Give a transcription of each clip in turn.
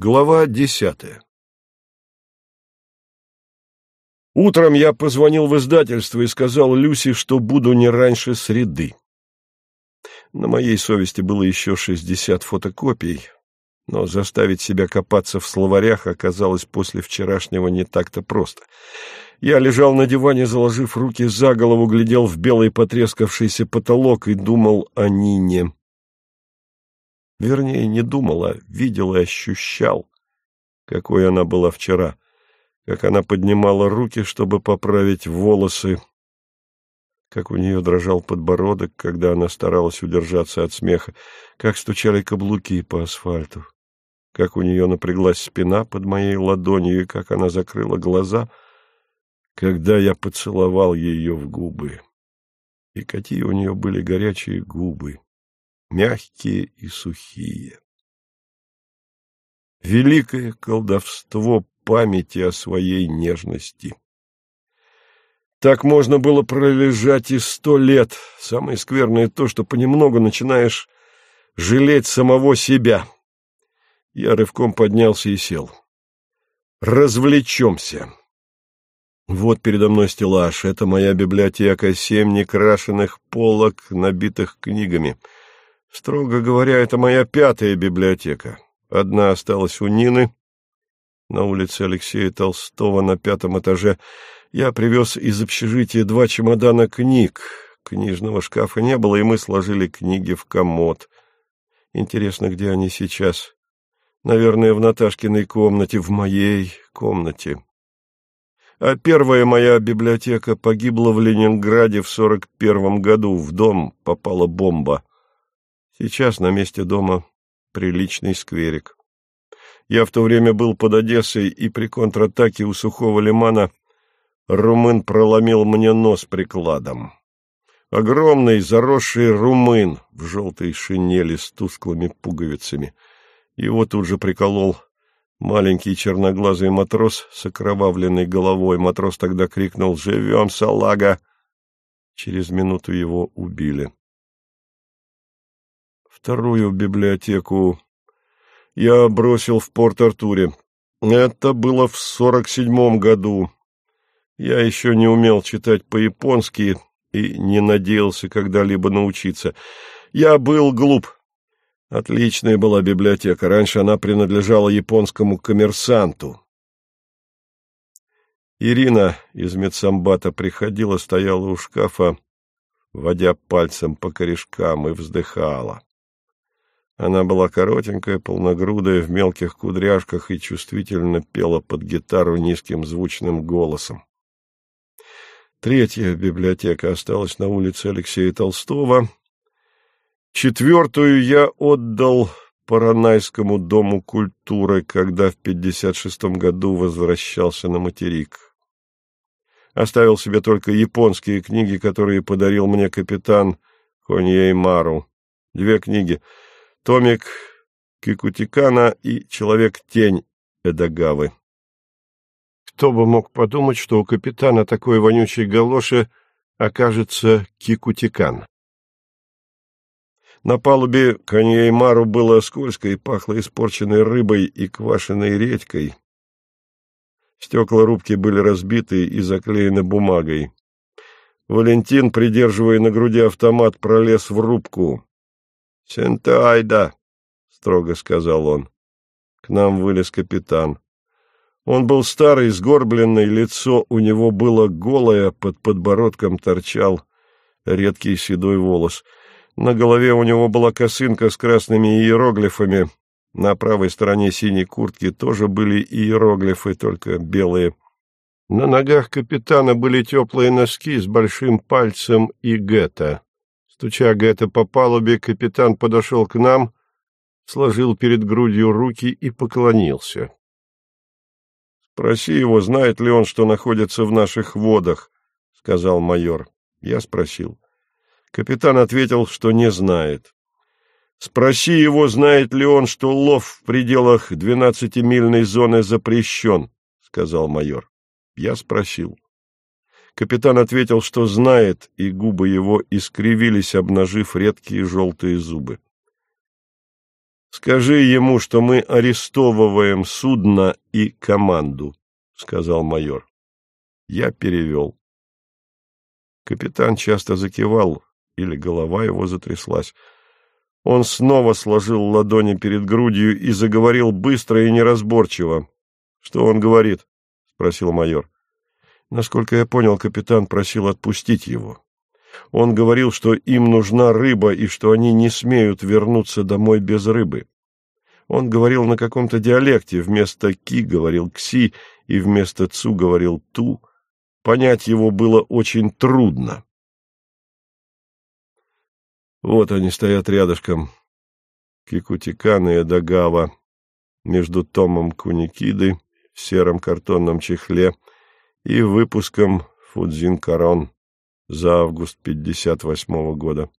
Глава десятая Утром я позвонил в издательство и сказал Люси, что буду не раньше среды. На моей совести было еще шестьдесят фотокопий, но заставить себя копаться в словарях оказалось после вчерашнего не так-то просто. Я лежал на диване, заложив руки за голову, глядел в белый потрескавшийся потолок и думал о Нине. Вернее, не думал, а видел и ощущал, какой она была вчера, как она поднимала руки, чтобы поправить волосы, как у нее дрожал подбородок, когда она старалась удержаться от смеха, как стучали каблуки по асфальту, как у нее напряглась спина под моей ладонью и как она закрыла глаза, когда я поцеловал ее в губы. И какие у нее были горячие губы! Мягкие и сухие. Великое колдовство памяти о своей нежности. Так можно было пролежать и сто лет. Самое скверное то, что понемногу начинаешь жалеть самого себя. Я рывком поднялся и сел. Развлечемся. Вот передо мной стеллаж. Это моя библиотека, семь некрашенных полок, набитых книгами — Строго говоря, это моя пятая библиотека. Одна осталась у Нины на улице Алексея Толстого на пятом этаже. Я привез из общежития два чемодана книг. Книжного шкафа не было, и мы сложили книги в комод. Интересно, где они сейчас? Наверное, в Наташкиной комнате, в моей комнате. А первая моя библиотека погибла в Ленинграде в сорок первом году. В дом попала бомба. Сейчас на месте дома приличный скверик. Я в то время был под Одессой, и при контратаке у сухого лимана румын проломил мне нос прикладом. Огромный заросший румын в желтой шинели с тусклыми пуговицами. Его тут же приколол маленький черноглазый матрос с окровавленной головой. Матрос тогда крикнул «Живем, салага!». Через минуту его убили вторую библиотеку я бросил в Порт-Артуре. Это было в сорок седьмом году. Я еще не умел читать по-японски и не надеялся когда-либо научиться. Я был глуп. Отличная была библиотека. Раньше она принадлежала японскому коммерсанту. Ирина из медсамбата приходила, стояла у шкафа, водя пальцем по корешкам, и вздыхала. Она была коротенькая, полногрудая, в мелких кудряшках и чувствительно пела под гитару низким звучным голосом. Третья библиотека осталась на улице Алексея Толстого. Четвертую я отдал Паранайскому дому культуры, когда в 56-м году возвращался на материк. Оставил себе только японские книги, которые подарил мне капитан Хоньей Мару. Две книги — Томик Кикутикана и Человек-тень Эдагавы. Кто бы мог подумать, что у капитана такой вонючей галоши окажется Кикутикан. На палубе Каньеймару было скользко и пахло испорченной рыбой и квашеной редькой. Стекла рубки были разбиты и заклеены бумагой. Валентин, придерживая на груди автомат, пролез в рубку. — Сентайда, — строго сказал он. К нам вылез капитан. Он был старый, сгорбленный, лицо у него было голое, под подбородком торчал редкий седой волос. На голове у него была косынка с красными иероглифами. На правой стороне синей куртки тоже были иероглифы, только белые. На ногах капитана были теплые носки с большим пальцем и гетто. Стуча это по палубе, капитан подошел к нам, сложил перед грудью руки и поклонился. — Спроси его, знает ли он, что находится в наших водах, — сказал майор. Я спросил. Капитан ответил, что не знает. — Спроси его, знает ли он, что лов в пределах двенадцатимильной зоны запрещен, — сказал майор. Я спросил. — Капитан ответил, что знает, и губы его искривились, обнажив редкие желтые зубы. Скажи ему, что мы арестовываем судно и команду, — сказал майор. Я перевел. Капитан часто закивал, или голова его затряслась. Он снова сложил ладони перед грудью и заговорил быстро и неразборчиво. — Что он говорит? — спросил майор. Насколько я понял, капитан просил отпустить его. Он говорил, что им нужна рыба и что они не смеют вернуться домой без рыбы. Он говорил на каком-то диалекте, вместо «ки» говорил «кси» и вместо «цу» говорил «ту». Понять его было очень трудно. Вот они стоят рядышком, Кикутикан и Эдагава, между томом Куникиды в сером картонном чехле и выпуском Фудзин Карон за август 58 года.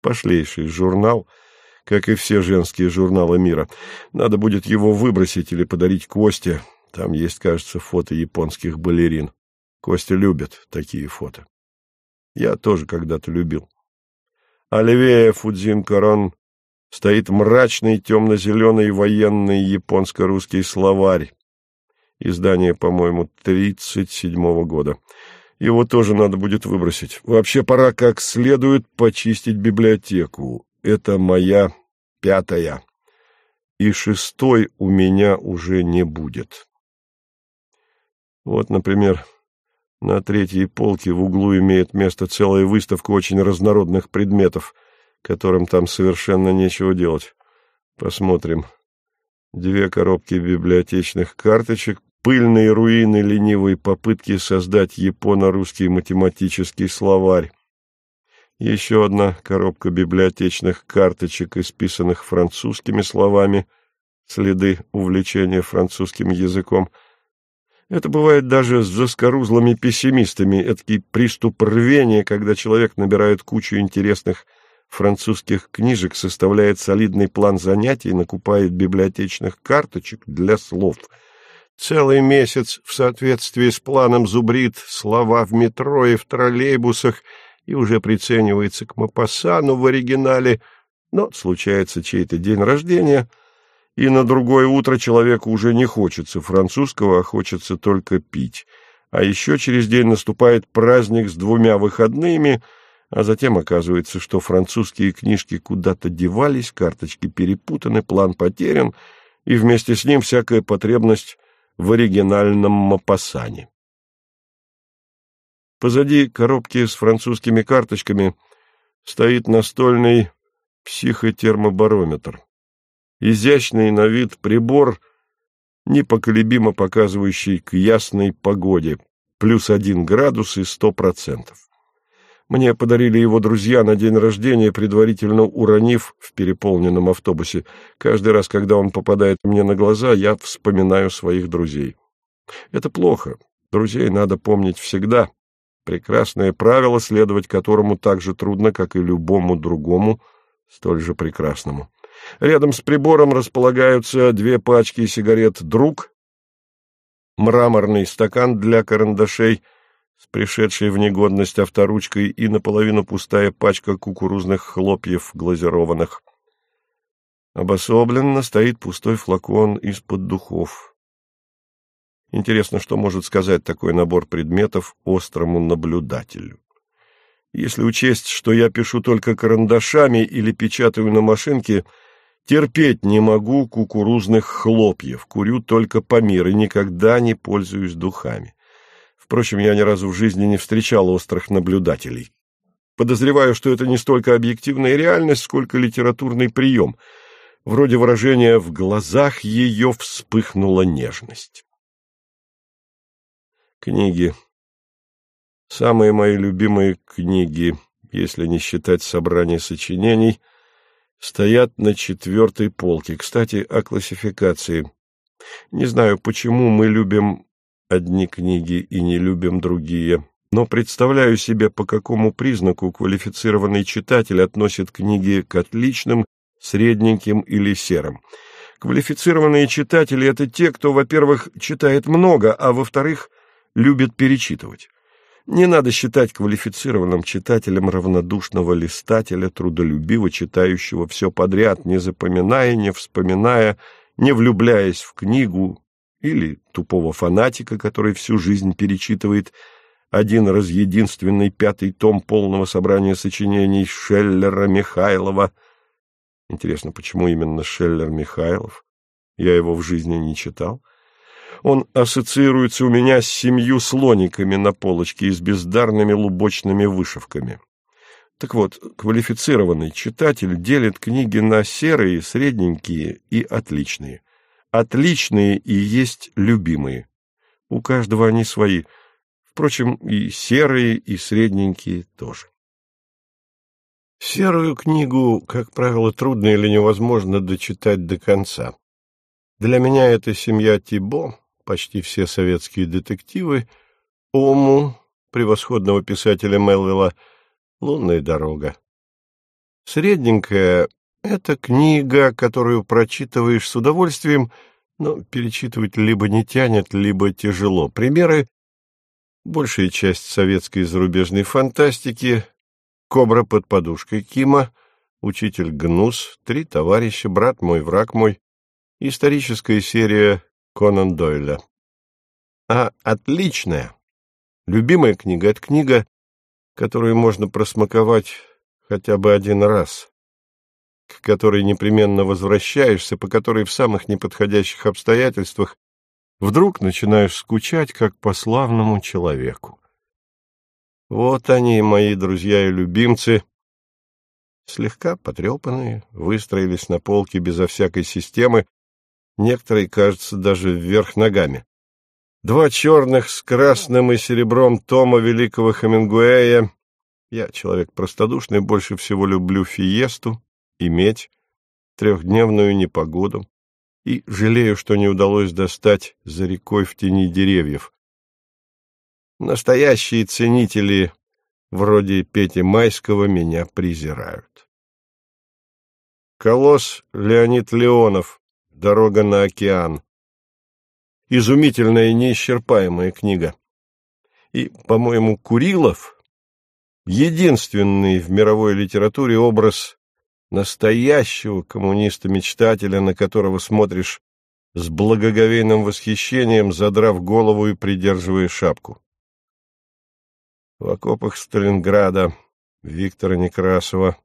Пошлейший журнал, как и все женские журналы мира. Надо будет его выбросить или подарить Косте. Там есть, кажется, фото японских балерин. Костя любит такие фото. Я тоже когда-то любил. А левее Фудзин Корон стоит мрачный темно-зеленый военный японско-русский словарь. Издание, по-моему, 37-го года. Его тоже надо будет выбросить. Вообще пора как следует почистить библиотеку. Это моя пятая. И шестой у меня уже не будет. Вот, например, на третьей полке в углу имеет место целая выставка очень разнородных предметов, которым там совершенно нечего делать. Посмотрим. Две коробки библиотечных карточек, пыльные руины ленивой попытки создать японо-русский математический словарь. Еще одна коробка библиотечных карточек, исписанных французскими словами, следы увлечения французским языком — это бывает даже с заскорузлыми пессимистами, эдакий приступ рвения, когда человек набирает кучу интересных французских книжек, составляет солидный план занятий, накупает библиотечных карточек для слов. Целый месяц в соответствии с планом зубрит слова в метро и в троллейбусах и уже приценивается к Мапассану в оригинале, но случается чей-то день рождения — и на другое утро человеку уже не хочется французского, а хочется только пить. А еще через день наступает праздник с двумя выходными, а затем оказывается, что французские книжки куда-то девались, карточки перепутаны, план потерян, и вместе с ним всякая потребность в оригинальном мапассане. Позади коробки с французскими карточками стоит настольный психотермобарометр изящный на вид прибор, непоколебимо показывающий к ясной погоде, плюс один градус и сто процентов. Мне подарили его друзья на день рождения, предварительно уронив в переполненном автобусе. Каждый раз, когда он попадает мне на глаза, я вспоминаю своих друзей. Это плохо. Друзей надо помнить всегда. Прекрасное правило, следовать которому так же трудно, как и любому другому, столь же прекрасному. Рядом с прибором располагаются две пачки сигарет «Друг», мраморный стакан для карандашей с пришедшей в негодность авторучкой и наполовину пустая пачка кукурузных хлопьев глазированных. Обособленно стоит пустой флакон из-под духов. Интересно, что может сказать такой набор предметов острому наблюдателю. Если учесть, что я пишу только карандашами или печатаю на машинке — Терпеть не могу кукурузных хлопьев, курю только помир и никогда не пользуюсь духами. Впрочем, я ни разу в жизни не встречал острых наблюдателей. Подозреваю, что это не столько объективная реальность, сколько литературный прием. Вроде выражения «в глазах ее вспыхнула нежность». Книги. Самые мои любимые книги, если не считать собрание сочинений — стоят на четвертой полке. Кстати, о классификации. Не знаю, почему мы любим одни книги и не любим другие, но представляю себе, по какому признаку квалифицированный читатель относит книги к отличным, средненьким или серым. Квалифицированные читатели — это те, кто, во-первых, читает много, а во-вторых, любит перечитывать. Не надо считать квалифицированным читателем равнодушного листателя, трудолюбиво читающего все подряд, не запоминая, не вспоминая, не влюбляясь в книгу, или тупого фанатика, который всю жизнь перечитывает один раз единственный пятый том полного собрания сочинений Шеллера Михайлова. Интересно, почему именно Шеллер Михайлов? Я его в жизни не читал. Он ассоциируется у меня с семью слониками на полочке и с бездарными лубочными вышивками. Так вот, квалифицированный читатель делит книги на серые, средненькие и отличные. Отличные и есть любимые. У каждого они свои. Впрочем, и серые, и средненькие тоже. Серую книгу, как правило, трудно или невозможно дочитать до конца. Для меня это семья Тибо, почти все советские детективы, Ому, превосходного писателя Мелвилла, «Лунная дорога». Средненькая — это книга, которую прочитываешь с удовольствием, но перечитывать либо не тянет, либо тяжело. Примеры — большая часть советской и зарубежной фантастики, «Кобра под подушкой Кима», «Учитель Гнус», «Три товарища», «Брат мой, враг мой», историческая серия Конан Дойля. А отличная, любимая книга — это книга, которую можно просмаковать хотя бы один раз, к которой непременно возвращаешься, по которой в самых неподходящих обстоятельствах вдруг начинаешь скучать, как по славному человеку. Вот они, мои друзья и любимцы, слегка потрепанные, выстроились на полке безо всякой системы, некоторые, кажется, даже вверх ногами. Два черных с красным и серебром тома великого Хемингуэя. Я человек простодушный, больше всего люблю фиесту и медь, трехдневную непогоду, и жалею, что не удалось достать за рекой в тени деревьев. Настоящие ценители, вроде Пети Майского, меня презирают. Колосс Леонид Леонов «Дорога на океан». Изумительная и неисчерпаемая книга. И, по-моему, Курилов — единственный в мировой литературе образ настоящего коммуниста-мечтателя, на которого смотришь с благоговейным восхищением, задрав голову и придерживая шапку. В окопах Сталинграда Виктора Некрасова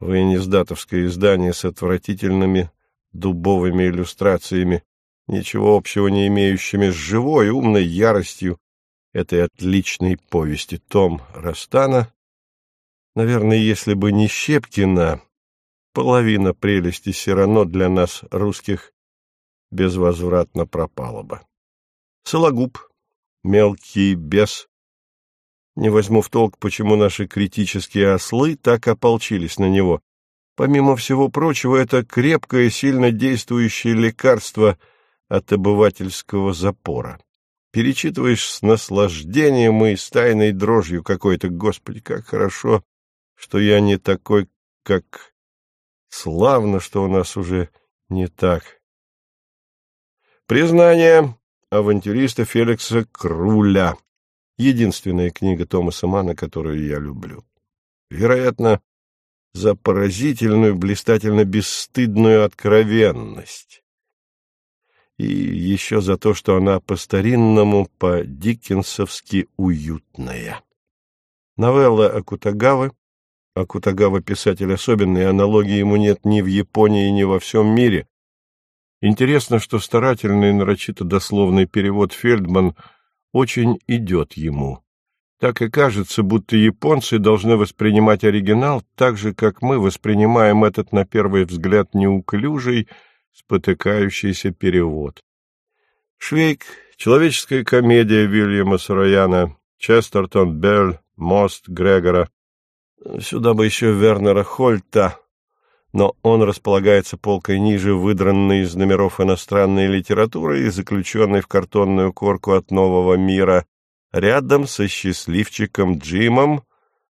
воениздатовское издание с отвратительными дубовыми иллюстрациями, ничего общего не имеющими с живой, умной яростью этой отличной повести Том Растана. Наверное, если бы не Щепкина, половина прелести все равно для нас, русских, безвозвратно пропала бы. Сологуб, мелкий бес. Не возьму в толк, почему наши критические ослы так ополчились на него. Помимо всего прочего, это крепкое, сильно действующее лекарство от обывательского запора. Перечитываешь с наслаждением и с тайной дрожью какой-то. Господи, как хорошо, что я не такой, как... Славно, что у нас уже не так. Признание авантюриста Феликса Круля. Единственная книга Томаса Мана, которую я люблю. Вероятно, за поразительную, блистательно бесстыдную откровенность. И еще за то, что она по-старинному, по-диккенсовски уютная. Новелла Акутагавы. Акутагава писатель особенный, аналогии ему нет ни в Японии, ни во всем мире. Интересно, что старательный, нарочито дословный перевод Фельдман очень идет ему. Так и кажется, будто японцы должны воспринимать оригинал так же, как мы воспринимаем этот, на первый взгляд, неуклюжий, спотыкающийся перевод. Швейк, человеческая комедия Вильяма Сарояна, Честертон, Белль, Мост, Грегора. Сюда бы еще Вернера Хольта, но он располагается полкой ниже, выдранной из номеров иностранной литературы и заключенной в картонную корку от нового мира, рядом со счастливчиком Джимом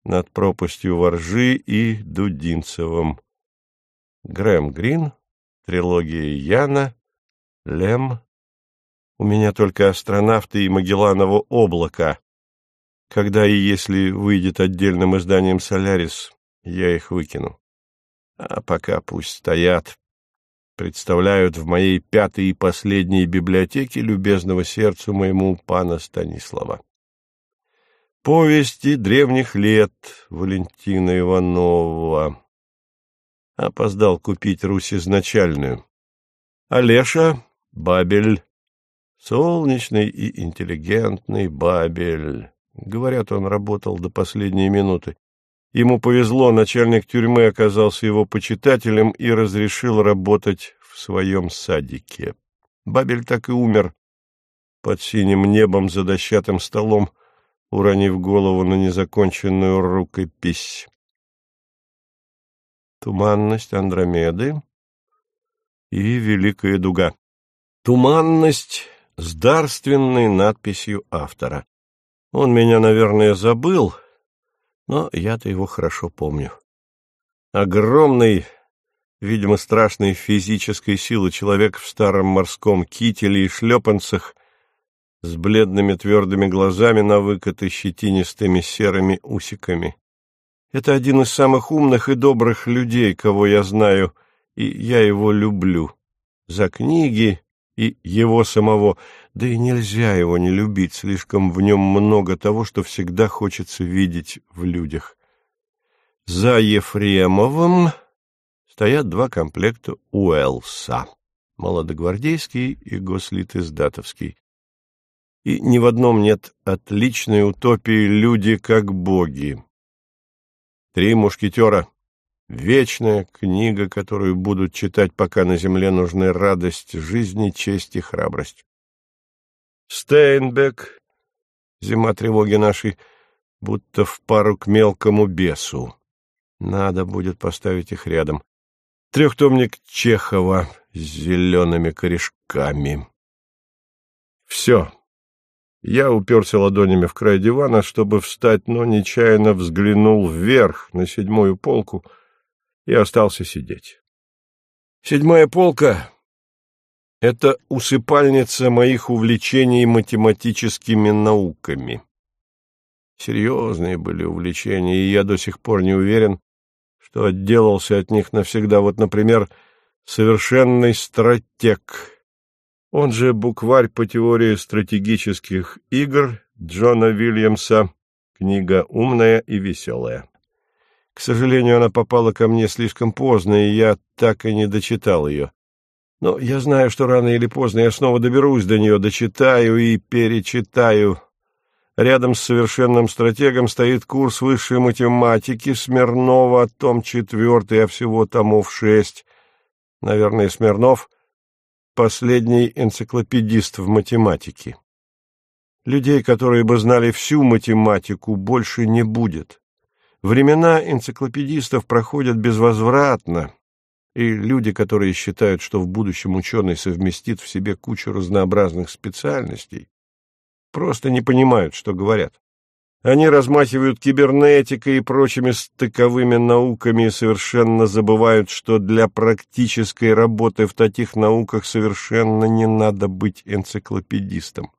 над пропастью воржи и Дудинцевым. Грэм Грин, трилогия Яна, Лем. У меня только астронавты и Магелланово облако. Когда и если выйдет отдельным изданием «Солярис», я их выкину. А пока пусть стоят, представляют в моей пятой и последней библиотеке любезного сердцу моему пана Станислава. Повести древних лет Валентина Иванова. Опоздал купить Русь изначальную. Олеша, Бабель, солнечный и интеллигентный Бабель. Говорят, он работал до последней минуты. Ему повезло, начальник тюрьмы оказался его почитателем и разрешил работать в своем садике. Бабель так и умер под синим небом за дощатым столом, уронив голову на незаконченную рукопись. Туманность Андромеды и Великая дуга. Туманность с дарственной надписью автора. Он меня, наверное, забыл, но я-то его хорошо помню. Огромный, видимо, страшной физической силы человек в старом морском кителе и шлепанцах с бледными твердыми глазами на выкаты щетинистыми серыми усиками. Это один из самых умных и добрых людей, кого я знаю, и я его люблю. За книги и его самого, да и нельзя его не любить, слишком в нем много того, что всегда хочется видеть в людях. За Ефремовым стоят два комплекта Уэлса, молодогвардейский и гослит издатовский. И ни в одном нет отличной утопии «люди как боги». Три мушкетера Вечная книга, которую будут читать, пока на земле нужны радость жизни, честь и храбрость. Стейнбек, зима тревоги нашей, будто в пару к мелкому бесу. Надо будет поставить их рядом. Трехтомник Чехова с зелеными корешками. Все. Я уперся ладонями в край дивана, чтобы встать, но нечаянно взглянул вверх на седьмую полку — и остался сидеть. Седьмая полка — это усыпальница моих увлечений математическими науками. Серьезные были увлечения, и я до сих пор не уверен, что отделался от них навсегда. Вот, например, совершенный стратег, он же букварь по теории стратегических игр Джона Вильямса, книга умная и веселая. К сожалению, она попала ко мне слишком поздно, и я так и не дочитал ее. Но я знаю, что рано или поздно я снова доберусь до нее, дочитаю и перечитаю. Рядом с совершенным стратегом стоит курс высшей математики Смирнова, том четвертый, а всего томов шесть. Наверное, Смирнов — последний энциклопедист в математике. Людей, которые бы знали всю математику, больше не будет. Времена энциклопедистов проходят безвозвратно, и люди, которые считают, что в будущем ученый совместит в себе кучу разнообразных специальностей, просто не понимают, что говорят. Они размахивают кибернетикой и прочими стыковыми науками и совершенно забывают, что для практической работы в таких науках совершенно не надо быть энциклопедистом.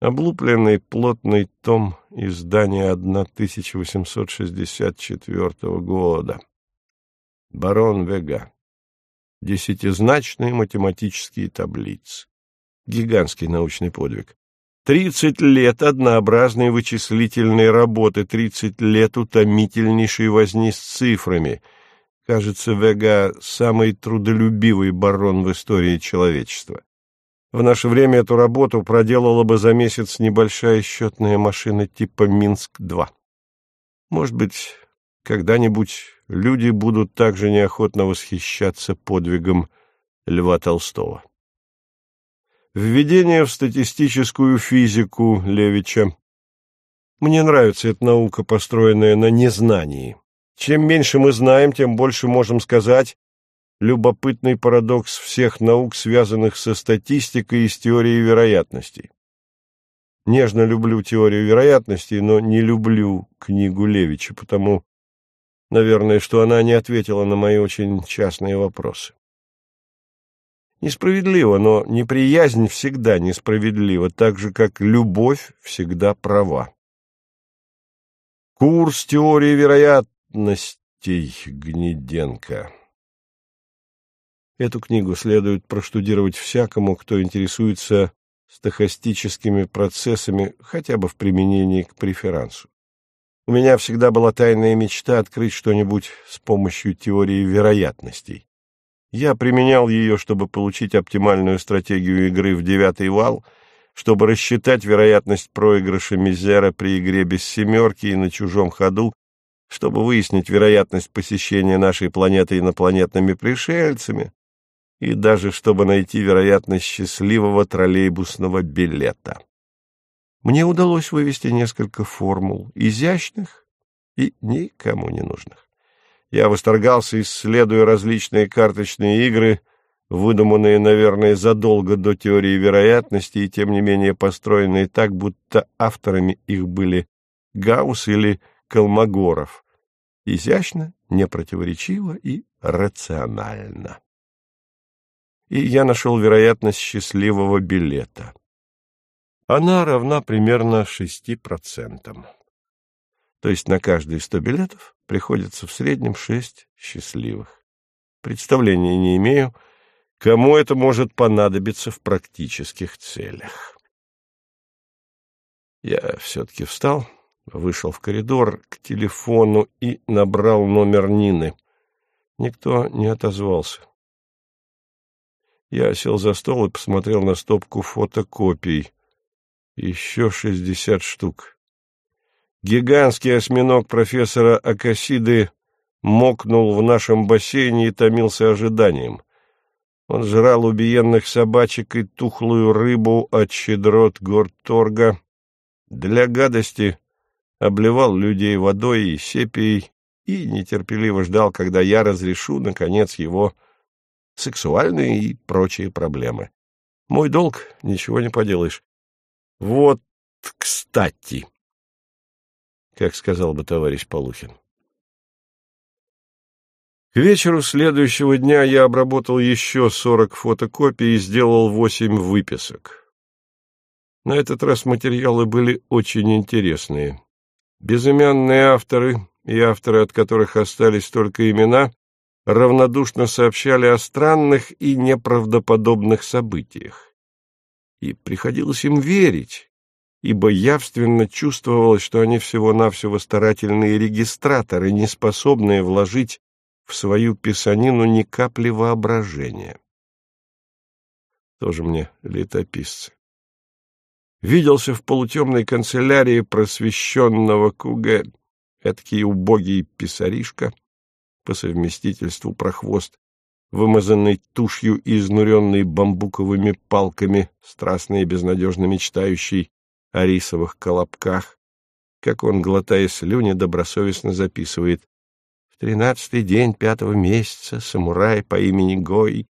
Облупленный плотный том издания 1864 года. Барон Вега. Десятизначные математические таблицы. Гигантский научный подвиг. Тридцать лет однообразной вычислительной работы, тридцать лет утомительнейшей возни с цифрами. Кажется, Вега — самый трудолюбивый барон в истории человечества. В наше время эту работу проделала бы за месяц небольшая счетная машина типа «Минск-2». Может быть, когда-нибудь люди будут также неохотно восхищаться подвигом Льва Толстого. Введение в статистическую физику Левича. Мне нравится эта наука, построенная на незнании. Чем меньше мы знаем, тем больше можем сказать, любопытный парадокс всех наук, связанных со статистикой и с теорией вероятностей. Нежно люблю теорию вероятностей, но не люблю книгу Левича, потому, наверное, что она не ответила на мои очень частные вопросы. Несправедливо, но неприязнь всегда несправедлива, так же, как любовь всегда права. Курс теории вероятностей Гнеденко. Эту книгу следует проштудировать всякому, кто интересуется стохастическими процессами хотя бы в применении к преферансу. У меня всегда была тайная мечта открыть что-нибудь с помощью теории вероятностей. Я применял ее, чтобы получить оптимальную стратегию игры в девятый вал, чтобы рассчитать вероятность проигрыша мизера при игре без семерки и на чужом ходу, чтобы выяснить вероятность посещения нашей планеты инопланетными пришельцами, и даже чтобы найти вероятность счастливого троллейбусного билета. Мне удалось вывести несколько формул, изящных и никому не нужных. Я восторгался, исследуя различные карточные игры, выдуманные, наверное, задолго до теории вероятности и, тем не менее, построенные так, будто авторами их были Гаусс или Колмогоров. Изящно, непротиворечиво и рационально и я нашел вероятность счастливого билета. Она равна примерно шести процентам. То есть на каждые сто билетов приходится в среднем шесть счастливых. Представления не имею, кому это может понадобиться в практических целях. Я все-таки встал, вышел в коридор к телефону и набрал номер Нины. Никто не отозвался. Я сел за стол и посмотрел на стопку фотокопий. Еще шестьдесят штук. Гигантский осьминог профессора Акасиды мокнул в нашем бассейне и томился ожиданием. Он жрал убиенных собачек и тухлую рыбу от щедрот горторга. Для гадости обливал людей водой и сепией и нетерпеливо ждал, когда я разрешу, наконец, его сексуальные и прочие проблемы. Мой долг, ничего не поделаешь. Вот, кстати, как сказал бы товарищ Полухин. К вечеру следующего дня я обработал еще сорок фотокопий и сделал восемь выписок. На этот раз материалы были очень интересные. Безымянные авторы и авторы, от которых остались только имена, равнодушно сообщали о странных и неправдоподобных событиях. И приходилось им верить, ибо явственно чувствовалось, что они всего-навсего старательные регистраторы, не способные вложить в свою писанину ни капли воображения. Тоже мне летописцы. Виделся в полутемной канцелярии просвещенного Куге, эдакий убогий писаришка, по совместительству прохвост, вымазанный тушью и изнуренный бамбуковыми палками, страстно и безнадежно мечтающий о рисовых колобках, как он, глотая слюни, добросовестно записывает. В тринадцатый день пятого месяца самурай по имени Гой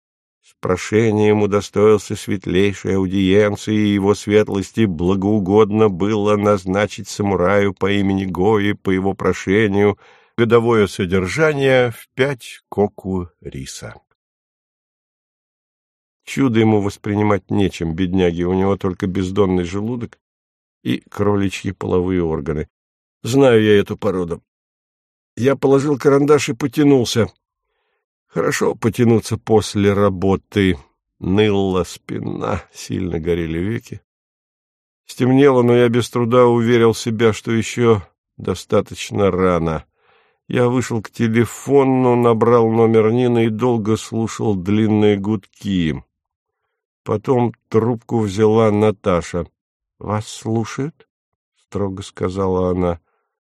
с прошением удостоился светлейшей аудиенции, и его светлости благоугодно было назначить самураю по имени Гои по его прошению — годовое содержание в пять коку риса. Чудо ему воспринимать нечем, бедняги, у него только бездонный желудок и кроличьи половые органы. Знаю я эту породу. Я положил карандаш и потянулся. Хорошо потянуться после работы. Ныла спина, сильно горели веки. Стемнело, но я без труда уверил себя, что еще достаточно рано. Я вышел к телефону, набрал номер Нины и долго слушал длинные гудки. Потом трубку взяла Наташа. — Вас слушают? — строго сказала она.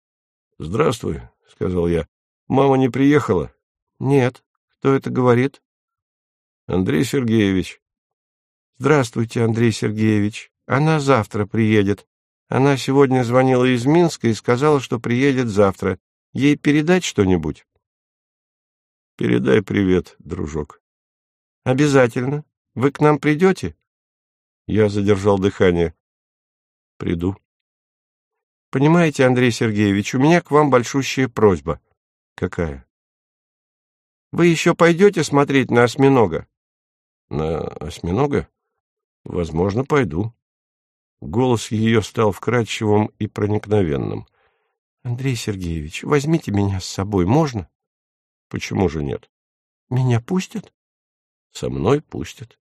— Здравствуй, — сказал я. — Мама не приехала? — Нет. Кто это говорит? — Андрей Сергеевич. — Здравствуйте, Андрей Сергеевич. Она завтра приедет. Она сегодня звонила из Минска и сказала, что приедет завтра. Ей передать что-нибудь? Передай привет, дружок. Обязательно. Вы к нам придете? Я задержал дыхание. Приду. Понимаете, Андрей Сергеевич, у меня к вам большущая просьба. Какая? Вы еще пойдете смотреть на осьминога? На осьминога? Возможно, пойду. Голос ее стал вкрадчивым и проникновенным. — Андрей Сергеевич, возьмите меня с собой, можно? — Почему же нет? — Меня пустят? — Со мной пустят.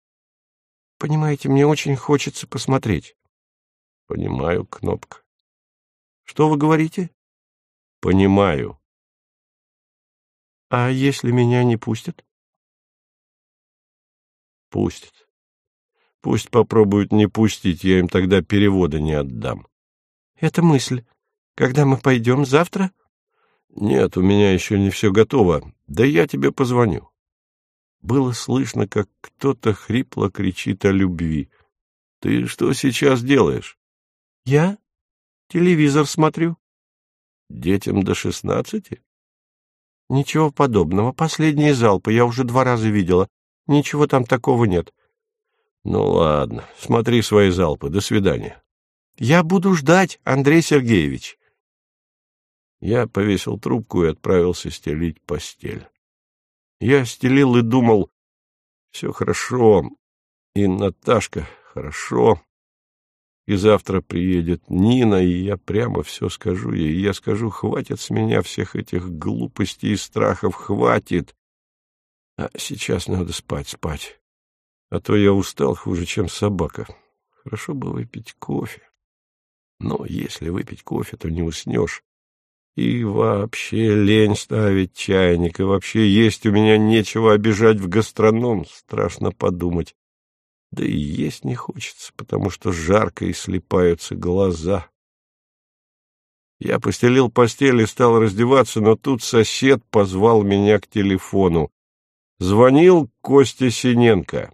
— Понимаете, мне очень хочется посмотреть. — Понимаю, Кнопка. — Что вы говорите? — Понимаю. — А если меня не пустят? — Пустят. Пусть попробуют не пустить, я им тогда перевода не отдам. — Это мысль. Когда мы пойдем? Завтра? — Нет, у меня еще не все готово. Да я тебе позвоню. Было слышно, как кто-то хрипло кричит о любви. — Ты что сейчас делаешь? — Я? Телевизор смотрю. — Детям до шестнадцати? — Ничего подобного. Последние залпы я уже два раза видела. Ничего там такого нет. — ну, ладно, смотри свои залпы. До свидания. Я буду ждать, Андрей Сергеевич. Я повесил трубку и отправился стелить постель. Я стелил и думал, все хорошо, и Наташка хорошо, и завтра приедет Нина, и я прямо все скажу ей. Я скажу, хватит с меня всех этих глупостей и страхов, хватит. А сейчас надо спать, спать а то я устал хуже, чем собака. Хорошо бы выпить кофе. Но если выпить кофе, то не уснешь. И вообще лень ставить чайник, и вообще есть у меня нечего обижать в гастроном, страшно подумать. Да и есть не хочется, потому что жарко и слепаются глаза. Я постелил постель и стал раздеваться, но тут сосед позвал меня к телефону. Звонил Костя Синенко.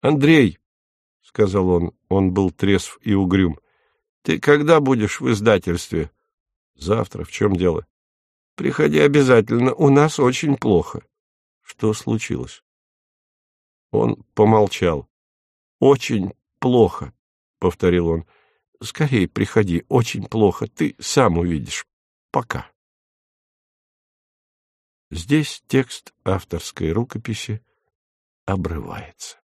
Андрей, — сказал он, он был трезв и угрюм, — ты когда будешь в издательстве? — Завтра. В чем дело? — Приходи обязательно. У нас очень плохо. — Что случилось? Он помолчал. — Очень плохо, — повторил он. — Скорей приходи. Очень плохо. Ты сам увидишь. Пока. Здесь текст авторской рукописи обрывается.